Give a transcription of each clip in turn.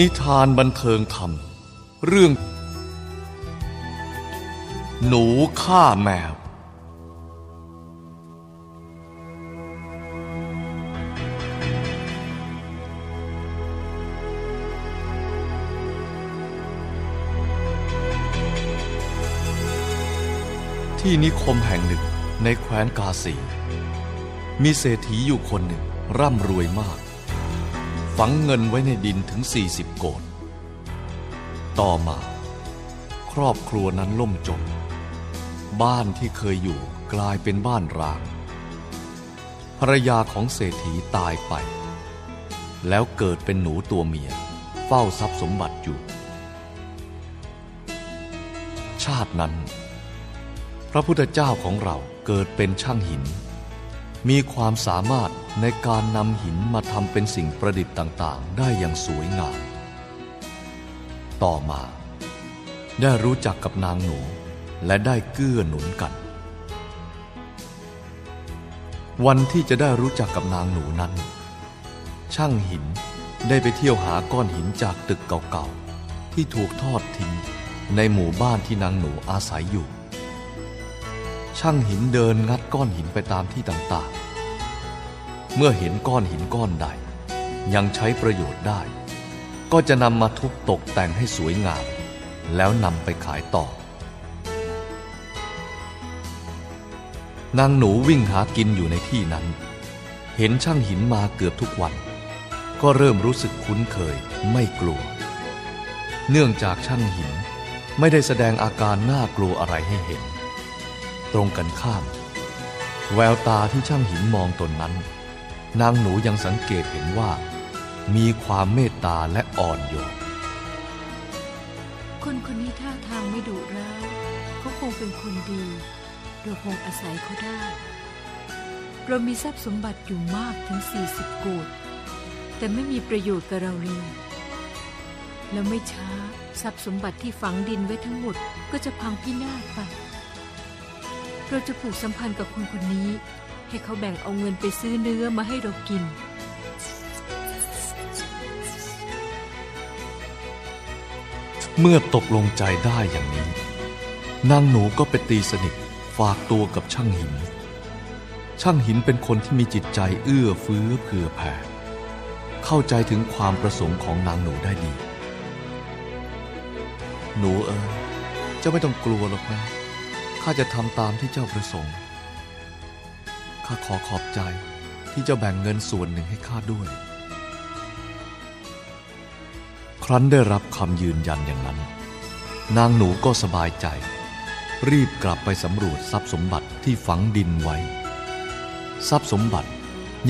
นิทานบันเทิงธรรม เรื่อง หนูฆ่าแมว ที่นิคมแห่งหนึ่งในแคว้นกาสี มีเศรษฐีอยู่คนหนึ่งร่ำรวยมาก ฝังเงินไว้ในดินถึง 40 โกดต่อมา ครอบครัวนั้นล่มจม บ้านที่เคยอยู่กลายเป็นบ้านร้างภรรยาของเศรษฐีตายไป แล้วเกิดเป็นหนูตัวเมีย เฝ้าทรัพย์สมบัติอยู่ ชาตินั้น พระพุทธเจ้าของเราเกิดเป็นช่างหิน มีความสามารถในการนำหินมาทำเป็นสิ่งประดิษฐ์ต่าง ๆ ได้อย่างสวยงาม ต่อมา ได้รู้จักกับนางหนูและได้เกื้อหนุนกัน วันที่จะได้รู้จักกับนางหนูนั้น ช่างหินได้ไปเที่ยวหาก้อนหินจากตึกเก่าๆ ที่ถูกทอดทิ้งในหมู่บ้านที่นางหนูอาศัยอยู่ ช่างหินเดินงัดก้อนหินไปตามที่ต่างๆ เมื่อเห็นก้อนหินก้อนใด ยังใช้ประโยชน์ได้ ก็จะนำมาทุบตกแต่งให้สวยงาม แล้วนำไปขายต่อ นางหนูวิ่งหากินอยู่ในที่นั้น เห็นช่างหินมาเกือบทุกวัน ก็เริ่มรู้สึกคุ้นเคยไม่กลัว เนื่องจากช่างหินไม่ได้แสดงอาการน่ากลัวอะไรให้เห็น ตรงกันข้าม แววตาที่ช่างหินมองตนนั้น นางหนูยังสังเกตเห็นว่า มีความเมตตาและอ่อนโยนคนคนนี้ท่าทางไม่ดุร้ายเขาคงเป็นคนดีเราคงอาศัยเขาได้ เรามีทรัพย์สมบัติอยู่มากถึง 40โกดแต่ไม่มีประโยชน์กับเราเลยแล้วไม่ช้าทรัพย์สมบัติที่ฝังดินไว้ทั้งหมดก็จะพังพินาศไป เราจะผูกสัมพันธ์กับคนคนนี้ ให้เขาแบ่งเอาเงินไปซื้อเนื้อมาให้เรากิน เมื่อตกลงใจได้อย่างนี้ นางหนูก็ไปตีสนิทฝากตัวกับช่างหิน ช่างหินเป็นคนที่มีจิตใจเอื้อเฟื้อเผื่อแผ่ เข้าใจถึงความประสงค์ของนางหนูได้ดี หนูเอ๋ยเจ้าไม่ต้องกลัวหรอกนะ ข้าจะทำตามที่เจ้าประสงค์ ข้าขอขอบใจที่เจ้าแบ่งเงินส่วนหนึ่งให้ข้าด้วย ครั้นได้รับคำยืนยันอย่างนั้น นางหนูก็สบายใจ รีบกลับไปสำรวจทรัพย์สมบัติที่ฝังดินไว้ ทรัพย์สมบัติ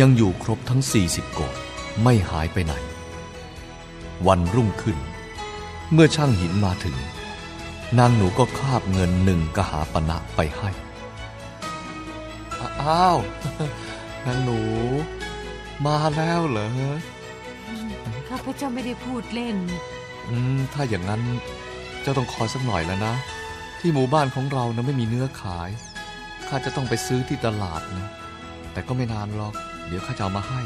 ยังอยู่ครบทั้ง 40โกดไม่หายไปไหน วันรุ่งขึ้น เมื่อช่างหินมาถึง นางหนูก็คาบเงินหนึ่งกหาปณะไปให้ อ้าว นางหนูมาแล้วเหรอ ข้าพเจ้าไม่ได้พูดเล่น อืม ถ้าอย่างนั้นเจ้าต้องคอยสักหน่อยแล้วนะ ที่หมู่บ้านของเรานะไม่มีเนื้อขาย ข้าจะต้องไปซื้อที่ตลาดนะ แต่ก็ไม่นานหรอก เดี๋ยวข้าจะเอามาให้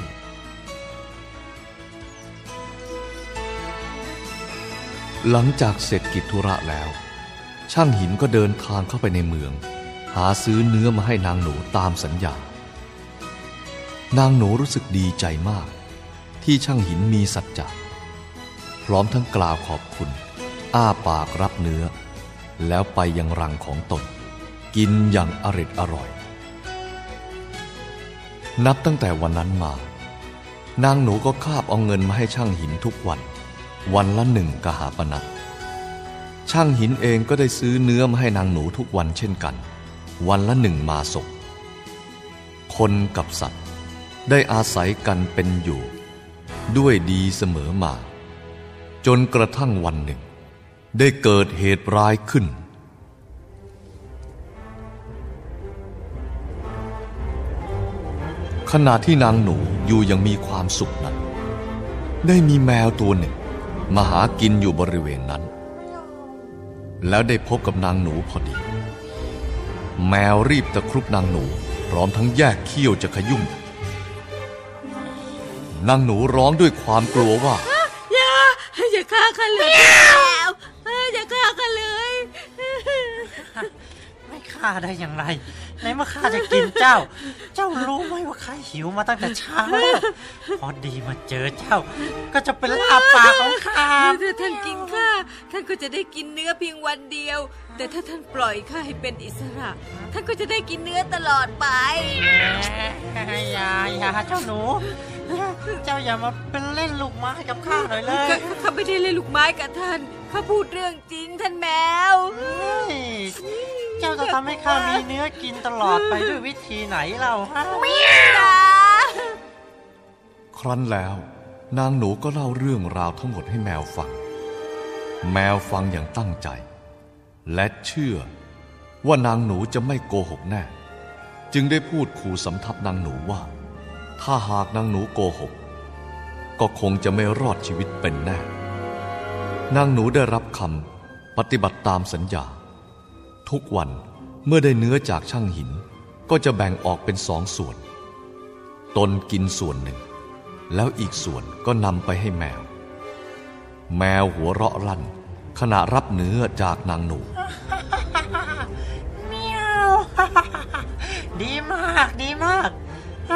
หลังจากเสร็จกิจธุระแล้ว ช่างหินก็เดินทางเข้าไปในเมือง หาซื้อเนื้อมาให้นางหนูตามสัญญา นางหนูรู้สึกดีใจมาก ที่ช่างหินมีสัจจะพร้อมทั้งกล่าวขอบคุณ อ้าปากรับเนื้อ แล้วไปยังรังของตน กินอย่างอร็ดอร่อย นับตั้งแต่วันนั้นมา นางหนูก็คาบเอาเงินมาให้ช่างหินทุกวัน วันละหนึ่งกหาปณะ ช่างหินเองก็ได้ซื้อเนื้อมาให้นางหนูทุกวันเช่นกัน วันละหนึ่งมาศกคนกับสัตว์ ได้อาศัยกันเป็นอยู่ ด้วยดีเสมอมา จนกระทั่งวันหนึ่ง ได้เกิดเหตุร้ายขึ้น ขณะที่นางหนูอยู่ยังมีความสุขนั้น ได้มีแมวตัวหนึ่ง มาหากินอยู่บริเวณนั้น แล้วได้พบกับนางหนูพอดี แมวรีบตะครุบนางหนู พร้อมทั้งแยกเขี้ยวจะขยุ่ม นางหนูร้องด้วยความกลัวว่า อย่า อย่าฆ่าข้าเลยแล้วอย่าฆ่าข้าเลย ไม่ฆ่าได้อย่างไร ในเมื่อข้าจะกินเจ้า เจ้ารู้ไหมว่าข้าหิวมาตั้งแต่เช้าแล้วพอดีมาเจอเจ้า ก็จะเป็นลาบปากของข้าถ้าท่านกินข้าท่านก็จะได้กินเนื้อเพียงวันเดียว แต่ถ้าท่านปล่อยข้าให้เป็นอิสระ ท่านก็จะได้กินเนื้อตลอดไปอย่าอย่าเจ้าหนู เจ้าอย่ามาเป็นเล่นลูกไม้กับข้าหน่อยเลยข้าข้าไม่ได้เล่นลูกไม้กับท่านข้าพูดเรื่องจริงท่านแมวเฮ้ยเจ้าจะทำให้ข้ามีเนื้อกินตลอดไปด้วยวิธีไหนเราฮะครั้นแล้ว นางหนูก็เล่าเรื่องราวทั้งหมดให้แมวฟัง แมวฟังอย่างตั้งใจ และเชื่อว่านางหนูจะไม่โกหกแน่ จึงได้พูดขู่สำทับนางหนูว่า ถ้าหากนางหนูโกหก ก็คงจะไม่รอดชีวิตเป็นแน่ นางหนูได้รับคำปฏิบัติตามสัญญา ทุกวันเมื่อได้เนื้อจากช่างหิน ก็จะแบ่งออกเป็นสองส่วน ตนกินส่วนหนึ่ง แล้วอีกส่วนก็นำไปให้แมว แมวหัวเราะลั่น ขณะรับเนื้อจากนางหนูเมียวดีมากดีมากอ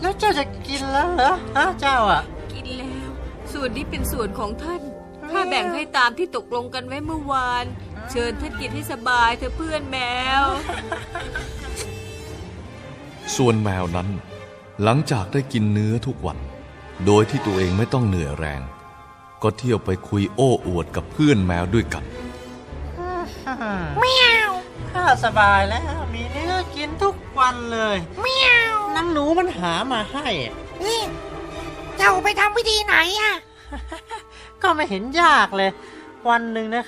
แล้วเจ้าจะกินแล้วเหรอฮะเจ้าอะ กินแล้ว ส่วนนี้เป็นส่วนของท่านข้าแบ่งให้ตามที่ตกลงกันไว้เมื่อวาน เชิญท่านกินให้สบายเถอะเพื่อนแมว ส่วนแมวนั้น หลังจากได้กินเนื้อทุกวัน โดยที่ตัวเองไม่ต้องเหนื่อยแรง ก็เที่ยวไปคุยโอ้อวดกับเพื่อนแมวด้วยกันเมียวข้าสบายแล้วมีเนื้อกินทุกวันเลยเมียว น้ำหนูมันหามาให้ นี่เจ้าไปทำวิธีไหนอะก็ไม่เห็นยากเลย วันหนึ่งนะค